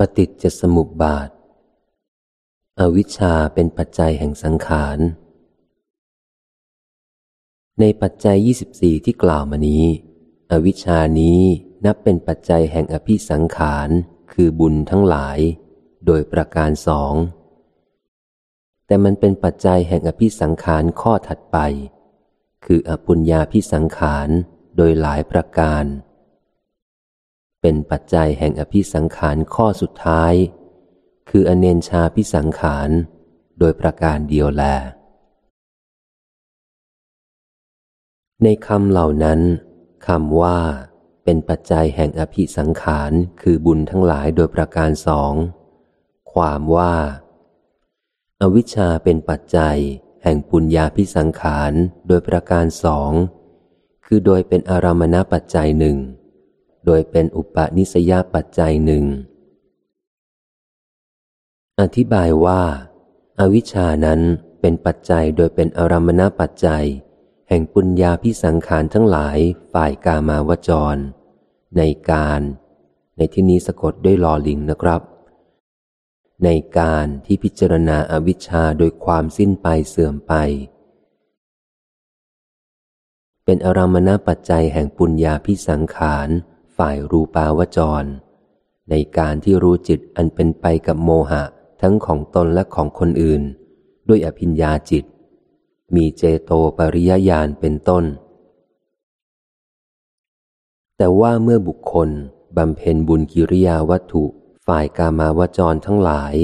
ปฏิจจสมุปบาท อวิชชาเป็นปัจจัยแห่งสังขาร ในปัจจัย 24 ที่กล่าวมานี้ อวิชชานี้นับเป็นปัจจัยแห่งอภิสังขารคือบุญทั้งหลาย โดยประการสอง แต่มันเป็นปัจจัยแห่งอภิสังขารข้อถัดไป คืออปุญญาพิสังขารโดยหลายประการ เป็นปัจจัยแห่งอภิสังขารข้อสุดท้าย คืออเนนชาพิสังขารโดยประการเดียวแล ในคำเหล่านั้นคำว่า เป็นปัจจัยแห่งอภิสังขารคือบุญทั้งหลายโดยประการสอง ความว่า อวิชชาเป็นปัจจัย แห่งปุญญาพิสังขารโดยประการสอง คือโดยเป็นอารามณปัจจัยหนึ่ง โดยเป็นอุปนิสยปัจจัยหนึ่ง อธิบายว่าอาวิชานั้นเป็นปัจจัยโดยเป็นอารมณปัจจัย แห่งปุญญาพิสังขารทั้งหลายฝ่ายกามาวจร ในการ ในที่นี้สะกดด้วยลอลิงนะครับ ในการที่พิจารณาอาวิชชาโดยความสิ้นไปเสื่อมไป เป็นอารมณปัจจัยแห่งปุญญาพิสังขาร ฝ่ายรูปาวจร ในการที่รู้จิตอันเป็นไปกับโมหะทั้งของตนและของคนอื่น ด้วยอภิญญาจิต มีเจโตปริยญาณเป็นต้น แต่ว่าเมื่อบุคคลบำเพ็ญบุญกิริยาวัตถุฝ่ายกามาวจรทั้งหลาย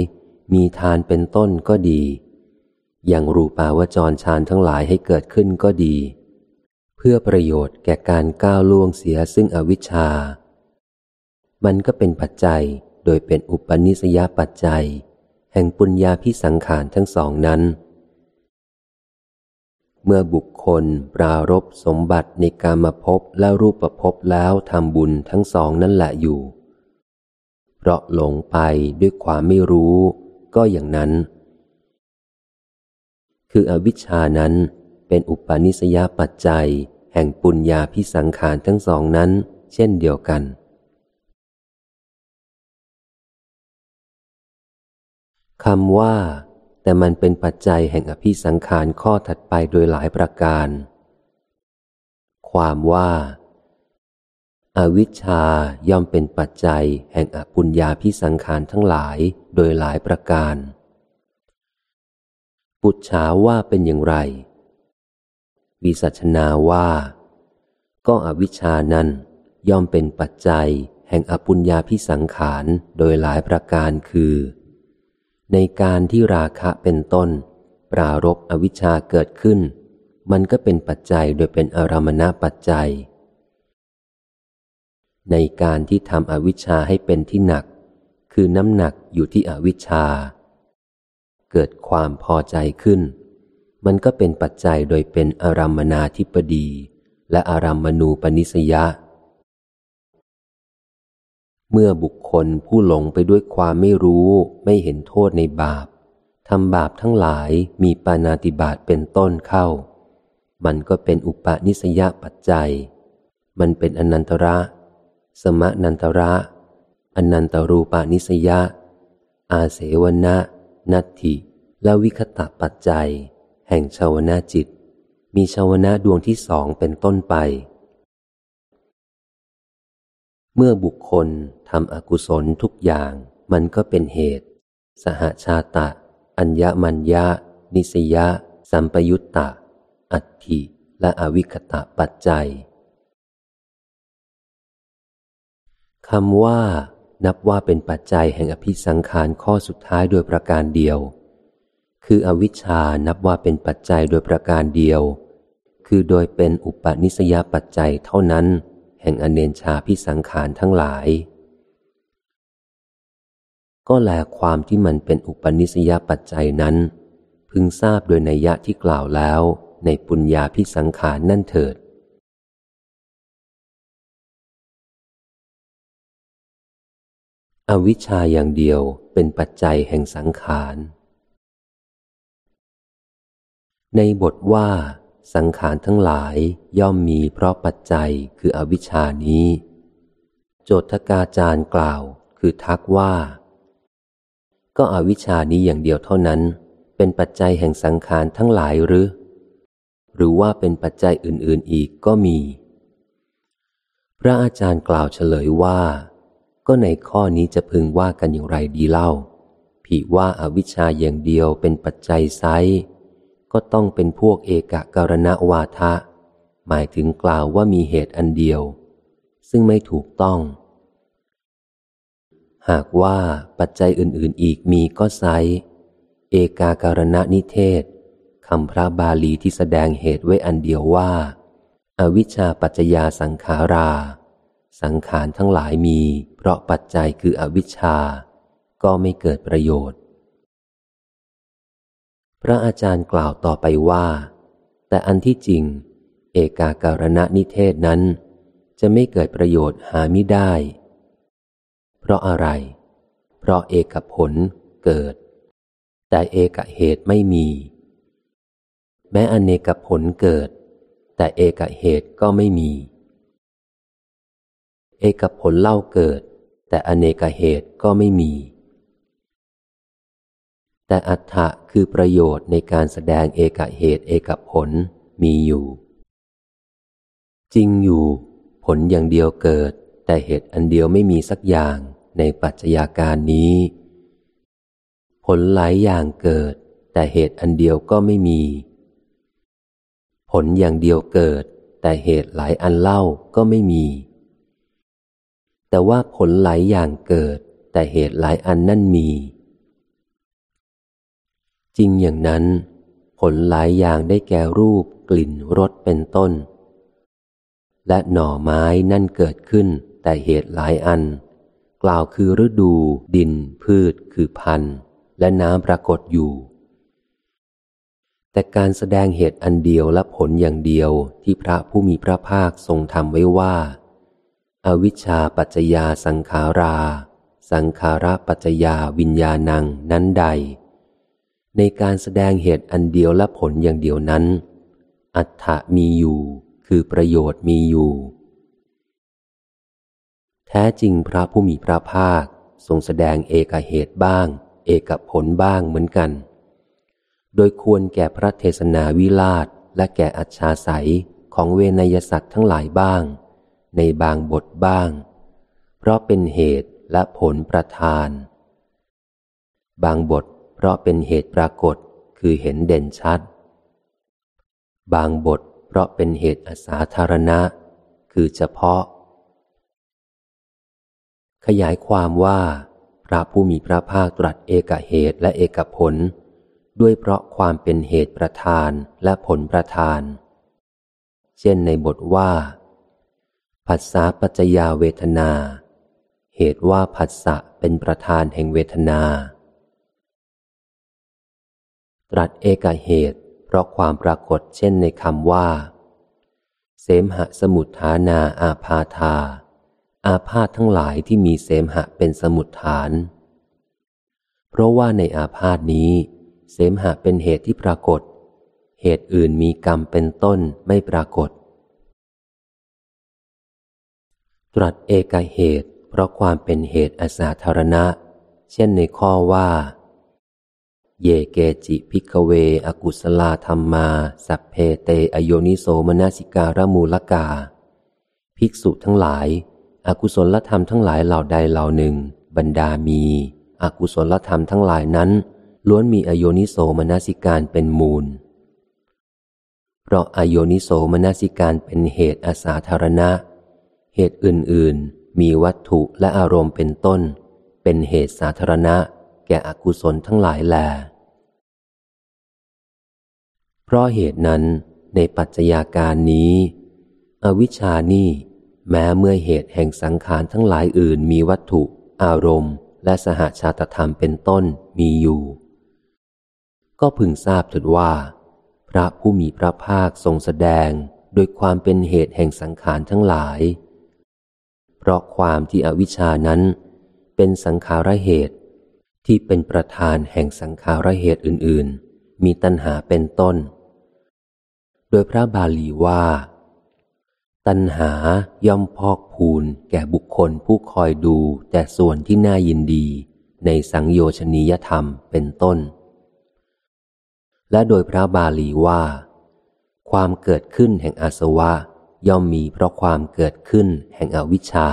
มีทานเป็นต้นก็ดี อย่างรูปาวจรฌานทั้งหลายให้เกิดขึ้นก็ดี พื่อประโยชน์แก่การก้าวล่วงเสียซึ่งอวิชชา มันก็เป็นปัจจัยโดยเป็นอุปนิสยปัจจัย แห่งปุญญาพิสังขารทั้งสองนั้น เมื่อบุคคลปรารบสมบัติในการมาพบและรูปประพบแล้วทำบุญทั้งสองนั่นแหละอยู่ เพราะหลงไปด้วยความไม่รู้ก็อย่างนั้น คืออวิชชานั้นเป็นอุปนิสยปัจจัย แห่งปุญญาพิสังขารทั้งสองนั้น เช่นเดียวกัน คำว่า แต่มันเป็นปัจจัยแห่งอภิสังขารข้อถัดไปโดยหลายประการ ความว่าอาวิชชาย่อมเป็นปัจจัยแห่งอปุญญาพิสังขารทั้งหลายโดยหลายประการ ปุจฉาว่าเป็นอย่างไร วิสัชนาว่า ก็อวิชานั้นย่อมเป็นปัจจัยแห่งอปุญญาพิสังขารโดยหลายประการคือ ในการที่ราคะเป็นต้น ปรารบอวิชชาเกิดขึ้น มันก็เป็นปัจจัยโดยเป็นอารมณปัจจัย ในการที่ทำอวิชชาให้เป็นที่หนัก คือน้ำหนักอยู่ที่อวิชชา เกิดความพอใจขึ้น มันก็เป็นปัจจัยโดยเป็นอารัมมนาธิปดี และอารัมมณูปนิสยะ เมื่อบุคคลผู้หลงไปด้วยความไม่รู้ไม่เห็นโทษในบาปทำบาปทั้งหลายมีปานาติบาตเป็นต้นเข้า มันก็เป็นอุปนิสยปัจจัย มันเป็นอนันตระ สมนันตระอนันตรูปานิสยะ อาเสวนะ นัตถิ และวิคตะปัจจัย แห่งชาวนาจิต มีชาวนาดวงที่สองเป็นต้นไป เมื่อบุคคลทำอกุศลทุกอย่างมันก็เป็นเหตุ สหชาตะ อัญญมัญญานิสยะ สัมปยุตตะ อัตถิ และอวิคตะปัจจัยคำว่านับว่าเป็นปัจจัยแห่งอภิสังขารข้อสุดท้ายโดยประการเดียว คืออวิชชานับว่าเป็นปัจจัยโดยประการเดียว คือโดยเป็นอุปนิสยปัจจัยเท่านั้น แห่งอเนนชาพิสังขารทั้งหลาย ก็แลความที่มันเป็นอุปนิสยปัจจัยนั้น พึงทราบโดยในยะที่กล่าวแล้วในปุญญาพิสังขารนั่นเถิดอวิชชาอย่างเดียวเป็นปัจจัยแห่งสังขาร ในบทว่า สังขารทั้งหลายย่อมมีเพราะปัจจัยคืออวิชานี้ โจทกาจารย์กล่าว คือทักว่า ก็อวิชานี้อย่างเดียวเท่านั้น เป็นปัจจัยแห่งสังขารทั้งหลายหรือ หรือว่าเป็นปัจจัยอื่น ๆอีกก็มี พระอาจารย์กล่าวเฉลยว่า ก็ในข้อนี้จะพึงว่ากันอย่างไรดีเล่าผีว่าอาวิชชาอย่างเดียวเป็นปัจจัยไซ ก็ต้องเป็นพวกเอกการณวาทะ หมายถึงกล่าวว่ามีเหตุอันเดียว ซึ่งไม่ถูกต้อง หากว่าปัจจัยอื่น ๆ อีกมีก็ไซเอกาการณนิเทศคำพระบาลีที่แสดงเหตุไว้อันเดียวว่าอาวิชชาปัจจยาสังขารา สังขารทั้งหลายมี เพราะปัจจัยคืออวิชชา ก็ไม่เกิดประโยชน์ พระอาจารย์กล่าวต่อไปว่า แต่อันที่จริง เอกาการณนิเทศนั้น จะไม่เกิดประโยชน์หาไม่ได้ เพราะอะไร เพราะเอกผลเกิด แต่เอกเหตุไม่มี แม้อเนกผลเกิด แต่เอกเหตุก็ไม่มี เอกผลเล่าเกิด แต่อเนกเหตุก็ไม่มี แต่อัฏฐะคือประโยชน์ในการแสดงเอกเหตุเอกผลมีอยู่ จริงอยู่ ผลอย่างเดียวเกิด แต่เหตุอันเดียวไม่มีสักอย่างในปัจจัยาการนี้ ผลหลายอย่างเกิด แต่เหตุอันเดียวก็ไม่มี ผลอย่างเดียวเกิด แต่เหตุหลายอันเล่าก็ไม่มี แต่ว่าผลหลายอย่างเกิด แต่เหตุหลายอันนั่นมี จริงอย่างนั้น ผลหลายอย่างได้แก่รูป กลิ่นรสเป็นต้น และหน่อไม้นั่นเกิดขึ้นแต่เหตุหลายอัน กล่าวคือฤดู ดิน พืช คือพันธุ์ และน้ำปรากฏอยู่ แต่การแสดงเหตุอันเดียวและผลอย่างเดียวที่พระผู้มีพระภาคทรงทำไว้ว่าอาวิชชาปัจจยาสังขารา สังขาราปัจจยาวิญญาณังนั้นใด ในการแสดงเหตุอันเดียวและผลอย่างเดียวนั้น อัฏฐะมีอยู่ คือประโยชน์มีอยู่ แท้จริงพระผู้มีพระภาคทรงแสดงเอกเหตุบ้าง เอกผลบ้างเหมือนกัน โดยควรแก่พระเทศนาวิลาศและแก่อัจฉาสัยของเวนยสัตว์ทั้งหลายบ้าง ในบางบทบ้าง เพราะเป็นเหตุและผลประทาน บางบท ราะเป็นเหตุปรากฏคือเห็นเด่นชัด บางบทเพราะเป็นเหตุอสาธารณะ คือเฉพาะ ขยายความว่า พระผู้มีพระภาคตรัสเอกเหตุและเอกผล ด้วยเพราะความเป็นเหตุประธานและผลประธาน เช่นในบทว่าผัสสะปัจจยาเวทนา เหตุว่าผัสสะเป็นประธานแห่งเวทนา ตรัสเอกเหตุ เพราะความปรากฏเช่นในคำว่า เสมหะสมุทฐานาอาพาธา อาพาธทั้งหลายที่มีเสมหะเป็นสมุทฐาน เพราะว่าในอาพาธนี้ เสมหะเป็นเหตุที่ปรากฏ เหตุอื่นมีกรรมเป็นต้นไม่ปรากฏ ตรัสเอกเหตุ เพราะความเป็นเหตุอสาธารณะ เช่นในข้อว่า เยเกจิพิกเว อกุสลาธรรมมา สัพเพเตอโยนิโสมนาสิการมูลกา ภิกษุทั้งหลาย อกุศลธรรมทั้งหลายเหล่าใดเหล่าหนึ่ง บรรดามี อกุศลธรรมทั้งหลายนั้น ล้วนมีอโยนิโสมนาสิการเป็นมูล เพราะอโยนิโสมนาสิการเป็นเหตุอาสาธารณะ เหตุอื่น ๆ มีวัตถุและอารมณ์เป็นต้น เป็นเหตุสาธารณะ แก่อกุศลทั้งหลายแล ราะเหตุนั้นในปัจจัยาการนี้ อวิชานี่ แม้เมื่อเหตุแห่งสังขารทั้งหลายอื่นมีวัตถุ อารมณ์ และสหชาตธรรมเป็นต้นมีอยู่ ก็พึงทราบถิดว่า พระผู้มีพระภาคทรงแสดงโดยความเป็นเหตุแห่งสังขารทั้งหลาย เพราะความที่อวิชานั้น เป็นสังขารเหตุที่เป็นประธานแห่งสังขารเหตุอื่น ๆ มีตัณหาเป็นต้น โดยพระบาลีว่า ตัณหาย่อมพอกพูนแก่บุคคลผู้คอยดูแต่ส่วนที่น่ายินดีในสังโยชนียธรรมเป็นต้น และโดยพระบาลีว่า ความเกิดขึ้นแห่งอาสวะ ย่อมมีเพราะความเกิดขึ้นแห่งอวิชชา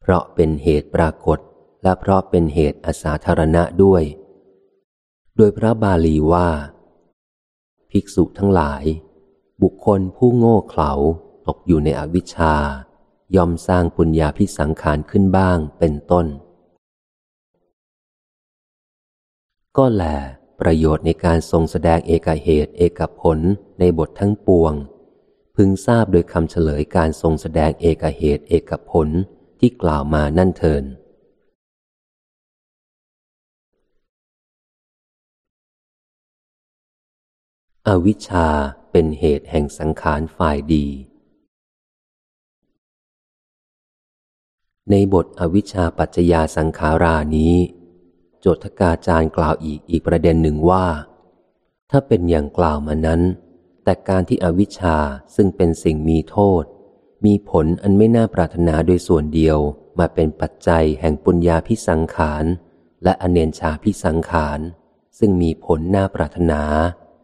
เพราะเป็นเหตุปรากฏและเพราะเป็นเหตุอสาธารณะด้วย โดยพระบาลีว่า ภิกษุทั้งหลาย บุคคลผู้โง่เขลาตกอยู่ในอวิชชา ยอมสร้างปุญญาพิสังขารขึ้นบ้างเป็นต้น ก็แลประโยชน์ในการทรงแสดงเอกเหตุเอกผลในบททั้งปวง พึงทราบโดยคำเฉลยการทรงแสดงเอกเหตุเอกผลที่กล่าวมานั่นเทิน อวิชชาเป็นเหตุแห่งสังขารฝ่ายดี ในบทอวิชชาปัจจยาสังขารานี้ โจทกาจารย์กล่าวอีกอีกประเด็นหนึ่งว่า ถ้าเป็นอย่างกล่าวมานั้น แต่การที่อวิชชาซึ่งเป็นสิ่งมีโทษ มีผลอันไม่น่าปรารถนาโดยส่วนเดียวมาเป็นปัจจัยแห่งปุญญาพิสังขาร และอเนนชาพิสังขาร ซึ่งมีผลน่าปรารถนา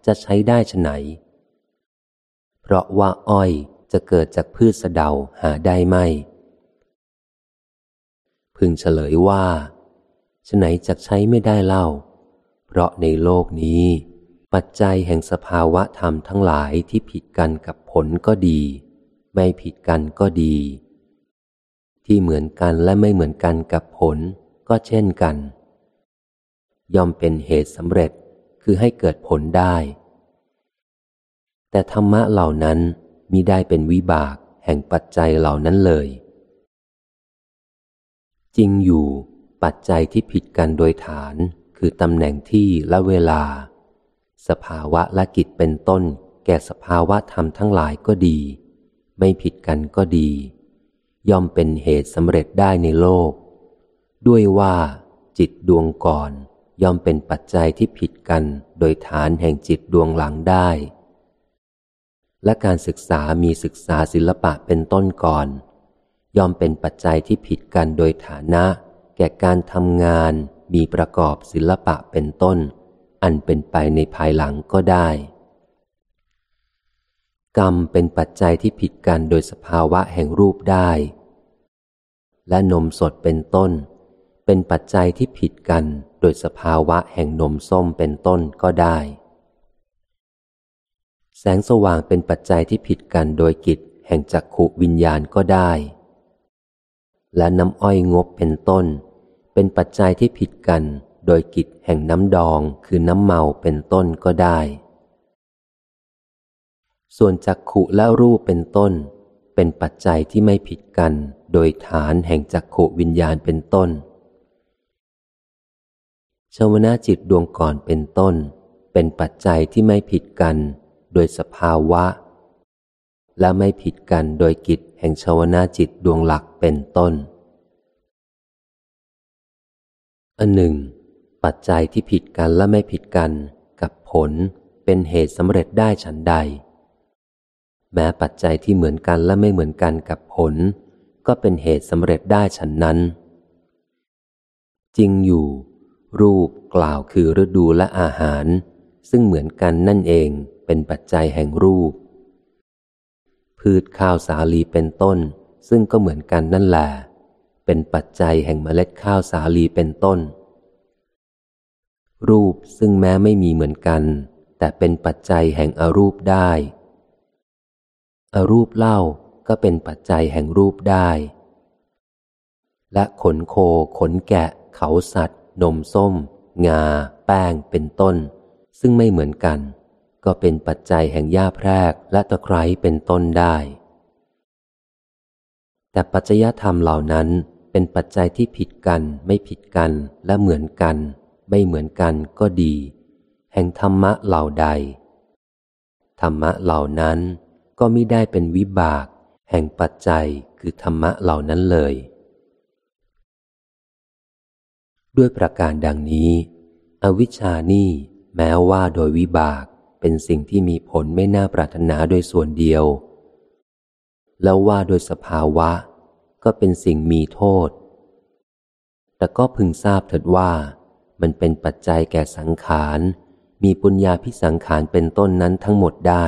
จะใช้ได้ชไหน เพราะว่าอ้อยจะเกิดจากพืชสะเดาหาได้ไม่ พึงเฉลยว่าฉไหนจะใช้ไม่ได้เล่า เพราะในโลกนี้ ปัจจัยแห่งสภาวะธรรมทั้งหลายที่ผิดกันกับผลก็ดี ไม่ผิดกันก็ดี ที่เหมือนกันและไม่เหมือนกันกับผลก็เช่นกัน ย่อมเป็นเหตุสำเร็จ คือให้เกิดผลได้ แต่ธรรมะเหล่านั้นมิได้เป็นวิบากแห่งปัจจัยเหล่านั้นเลย จริงอยู่ปัจจัยที่ผิดกันโดยฐานคือตำแหน่งที่และเวลา สภาวะและกิจเป็นต้น แก่สภาวะธรรมทั้งหลายก็ดี ไม่ผิดกันก็ดี ย่อมเป็นเหตุสำเร็จได้ในโลก ด้วยว่าจิตดวงก่อน ย่อมเป็นปัจจัยที่ผิดกันโดยฐานแห่งจิตดวงหลังได้ และการศึกษามีศึกษาศิลปะเป็นต้นก่อน ย่อมเป็นปัจจัยที่ผิดกันโดยฐานะ แก่การทำงานมีประกอบศิลปะเป็นต้น อันเป็นไปในภายหลังก็ได้ กรรมเป็นปัจจัยที่ผิดกันโดยสภาวะแห่งรูปได้ และนมสดเป็นต้น เป็นปัจจัยที่ผิดกันโดยสภาวะแห่งนมส้มเป็นต้นก็ได้ แสงสว่างเป็นปัจจัยที่ผิดกันโดยกิจแห่งจักขุวิญญาณก็ได้ และน้ำอ้อยงบเป็นต้น เป็นปัจจัยที่ผิดกันโดยกิจแห่งน้ำดองคือน้ำเมาเป็นต้นก็ได้ ส่วนจักขุและรูปเป็นต้น เป็นปัจจัยที่ไม่ผิดกัน โดยฐานแห่งจักขุวิญญาณเป็นต้น ชวนาจิตดวงก่อนเป็นต้น เป็นปัจจัยที่ไม่ผิดกัน โดยสภาวะ และไม่ผิดกันโดยกิจแห่งชวนาจิตดวงหลักเป็นต้น อันหนึ่ง ปัจจัยที่ผิดกันและไม่ผิดกันกับผลเป็นเหตุสำเร็จได้ฉันใด แม้ปัจจัยที่เหมือนกันและไม่เหมือนกันกับผล ก็เป็นเหตุสำเร็จได้ฉันนั้น จริงอยู่ รูปกล่าวคือฤดูและอาหาร ซึ่งเหมือนกันนั่นเองเป็นปัจจัยแห่งรูป พืชข้าวสาลีเป็นต้น ซึ่งก็เหมือนกันนั่นแหละเป็นปัจจัยแห่งเมล็ดข้าวสาลีเป็นต้น รูปซึ่งแม้ไม่มีเหมือนกัน แต่เป็นปัจจัยแห่งอรูปได้อรูปเล่าก็เป็นปัจจัยแห่งรูปได้ และขนโคขนแกะ เขาสัตว์ นมส้ม งา แป้ง เป็นต้น ซึ่งไม่เหมือนกัน ก็เป็นปัจจัยแห่งหญ้าแพรกและตะไคร้เป็นต้นได้ แต่ปัจจยธรรมเหล่านั้นเป็นปัจจัยที่ผิดกันไม่ผิดกันและเหมือนกัน ไม่เหมือนกันก็ดี แห่งธรรมะเหล่าใด ธรรมะเหล่านั้นก็มิได้เป็นวิบาก แห่งปัจจัยคือธรรมะเหล่านั้นเลย ด้วยประการดังนี้ อวิชานี่แม้ว่าโดยวิบากเป็นสิ่งที่มีผลไม่น่าปรารถนาโดยส่วนเดียว แล้วว่าโดยสภาวะ ก็เป็นสิ่งมีโทษ แต่ก็พึงทราบเถิดว่ามันเป็นปัจจัยแก่สังขาร มีปุญญาพิสังขารเป็นต้นนั้นทั้งหมดได้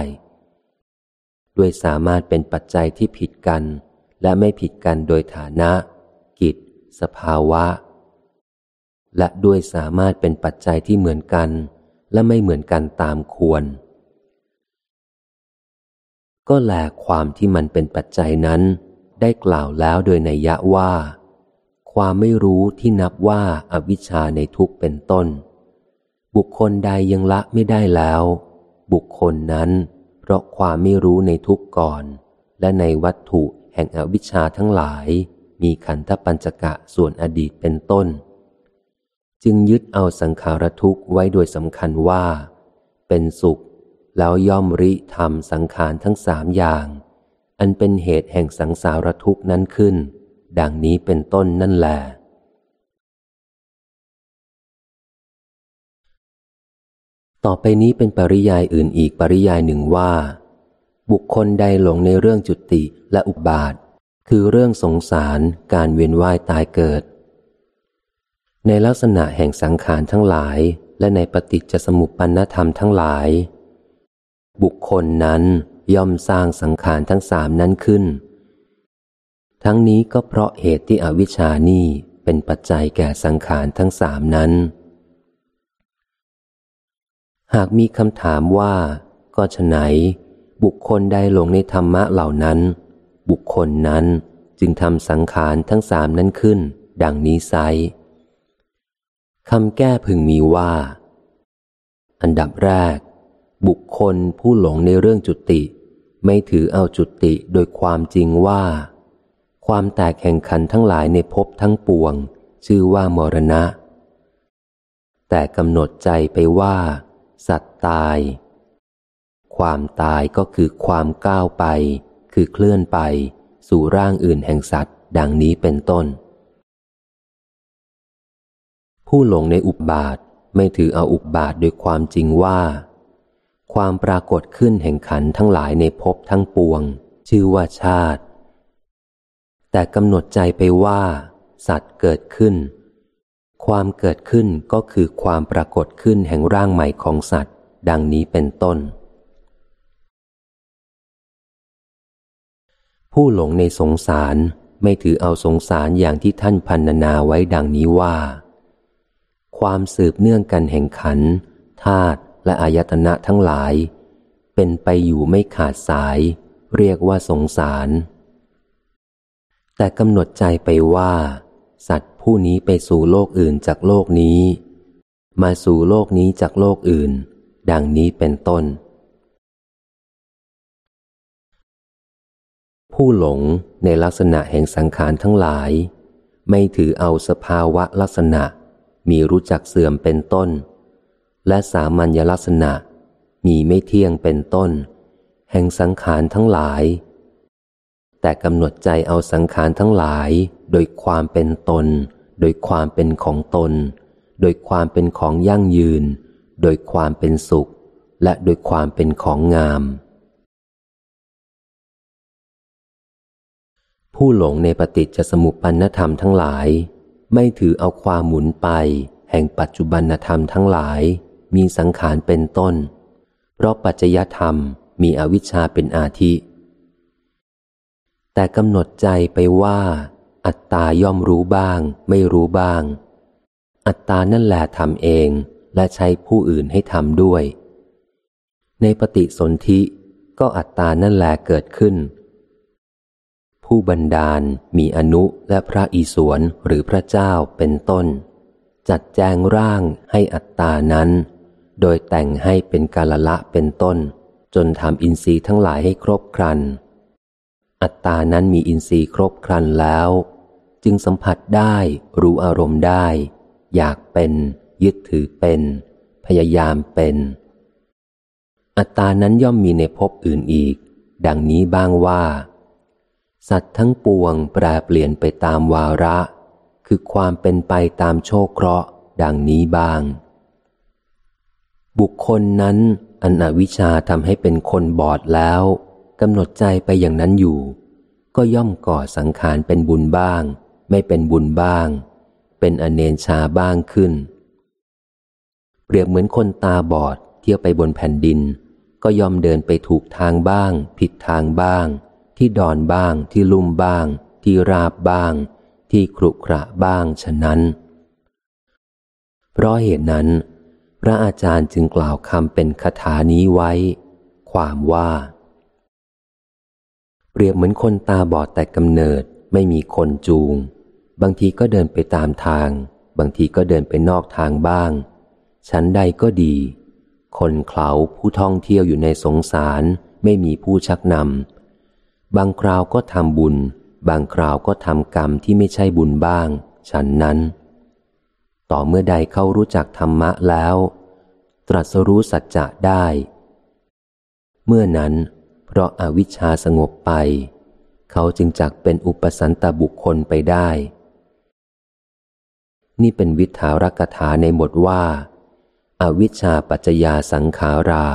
ด้วยสามารถเป็นปัจจัยที่ผิดกัน และไม่ผิดกันโดยฐานะ กิจ สภาวะ และด้วยสามารถเป็นปัจจัยที่เหมือนกัน และไม่เหมือนกันตามควร ก็แลความที่มันเป็นปัจจัยนั้น ได้กล่าวแล้วโดยในยะว่า ความไม่รู้ที่นับว่าอาวิชชาในทุกเป็นต้น บุคคลใดยังละไม่ได้แล้ว บุคคลนั้น เพราะความไม่รู้ในทุกก่อน และในวัตถุแห่งอวิชชาทั้งหลาย มีขันธปัญจกะส่วนอดีตเป็นต้น จึงยึดเอาสังขารทุกข์ไว้โดยสำคัญว่า เป็นสุข แล้วย่อมริทำสังขารทั้งสามอย่าง อันเป็นเหตุแห่งสังสารทุกข์นั้นขึ้น ดังนี้เป็นต้นนั่นแหละต่อไปนี้เป็นปริยายอื่นอีกปริยายหนึ่งว่า บุคคลใดหลงในเรื่องจุติและอุบาท คือเรื่องสงสารการเวียนว่ายตายเกิด ในลักษณะแห่งสังขารทั้งหลาย และในปฏิจจสมุปปนธรรมทั้งหลาย บุคคลนั้นย่อมสร้างสังขารทั้งสามนั้นขึ้น ทั้งนี้ก็เพราะเหตุที่อวิชชานี่เป็นปัจจัยแก่สังขารทั้งสามนั้น หากมีคำถามว่าก็ฉไหน บุคคลใดหลงในธรรมะเหล่านั้น บุคคลนั้นจึงทำสังขารทั้งสามนั้นขึ้น ดังนี้ไซ คำแก้พึงมีว่า อันดับแรก บุคคลผู้หลงในเรื่องจุติ ไม่ถือเอาจุติโดยความจริงว่า ความแตกแห่งขันทั้งหลายในภพทั้งปวง ชื่อว่ามรณะ แต่กำหนดใจไปว่า สัตว์ตาย ความตายก็คือความก้าวไป คือเคลื่อนไป สู่ร่างอื่นแห่งสัตว์ ดังนี้เป็นต้น ผู้หลงในอุบบาทไม่ถือเอาอุบบาทโดยความจริงว่า ความปรากฏขึ้นแห่งขันทั้งหลายในภพทั้งปวง ชื่อว่าชาติ แต่กำหนดใจไปว่า สัตว์เกิดขึ้น ความเกิดขึ้นก็คือความปรากฏขึ้นแห่งร่างใหม่ของสัตว์ ดังนี้เป็นต้น ผู้หลงในสงสารไม่ถือเอาสงสารอย่างที่ท่านพันนาไว้ดังนี้ว่า ความสืบเนื่องกันแห่งขันธาตุและอายตนะทั้งหลาย เป็นไปอยู่ไม่ขาดสาย เรียกว่าสงสาร แต่กำหนดใจไปว่า สัตว์ผู้นี้ไปสู่โลกอื่นจากโลกนี้ มาสู่โลกนี้จากโลกอื่น ดังนี้เป็นต้น ผู้หลงในลักษณะแห่งสังขารทั้งหลาย ไม่ถือเอาสภาวะลักษณะ มีรู้จักเสื่อมเป็นต้น และสามัญลักษณะ มีไม่เที่ยงเป็นต้น แห่งสังขารทั้งหลาย แต่กำหนดใจเอาสังขารทั้งหลาย โดยความเป็นตน โดยความเป็นของตน โดยความเป็นของยั่งยืน โดยความเป็นสุข และโดยความเป็นของงาม ผู้หลงในปฏิจจสมุปปนธรรมทั้งหลาย ไม่ถือเอาความหมุนไป แห่งปัจจุบันธรรมทั้งหลาย มีสังขารเป็นต้น เพราะปัจจยธรรมมีอวิชชาเป็นอาทิ แต่กำหนดใจไปว่า อัตตาย่อมรู้บ้าง ไม่รู้บ้าง อัตตานั่นแหละทำเองและใช้ผู้อื่นให้ทำด้วย ในปฏิสนธิก็อัตตานั่นแหละเกิดขึ้น ผู้บันดาล มีอนุและพระอิศวรหรือพระเจ้าเป็นต้น จัดแจงร่างให้อัตตานั้น โดยแต่งให้เป็นกาลละเป็นต้น จนทำอินทรีย์ทั้งหลายให้ครบครัน อัตตานั้นมีอินทรีย์ครบครันแล้ว จึงสัมผัสได้รู้อารมณ์ได้ อยากเป็น ยึดถือเป็น พยายามเป็น อัตตานั้นย่อมมีในภพอื่นอีก ดังนี้บ้างว่า สัตว์ทั้งปวงแปรเปลี่ยนไปตามวาระ คือความเป็นไปตามโชคเคราะห์ดังนี้บ้าง บุคคลนั้นอันอวิชาทำให้เป็นคนบอดแล้วกำหนดใจไปอย่างนั้นอยู่ ก็ย่อมก่อสังขารเป็นบุญบ้าง ไม่เป็นบุญบ้าง เป็นอเนนชาบ้างขึ้น เปรียบเหมือนคนตาบอดเที่ยวไปบนแผ่นดิน ก็ยอมเดินไปถูกทางบ้าง ผิดทางบ้าง ที่ดอนบ้างที่ลุ่มบ้าง ที่ราบบ้าง ที่ครุขระบ้างฉะนั้น เพราะเหตุนั้น พระอาจารย์จึงกล่าวคำเป็นคาถานี้ไว้ ความว่า เปรียบเหมือนคนตาบอดแต่กำเนิดไม่มีคนจูง บางทีก็เดินไปตามทาง บางทีก็เดินไปนอกทางบ้าง ชั้นใดก็ดี คนเขาผู้ท่องเที่ยวอยู่ในสงสารไม่มีผู้ชักนำ บางคราวก็ทำบุญ บางคราวก็ทำกรรมที่ไม่ใช่บุญบ้าง ฉันนั้น ต่อเมื่อใดเขารู้จักธรรมะแล้ว ตรัสรู้สัจจะได้ เมื่อนั้น เพราะอาวิชชาสงบไป เขาจึงจักเป็นอุปสันตบุคคลไปได้ นี่เป็นวิถารกถาในบทว่าอาวิชชาปัจจยาสังขารา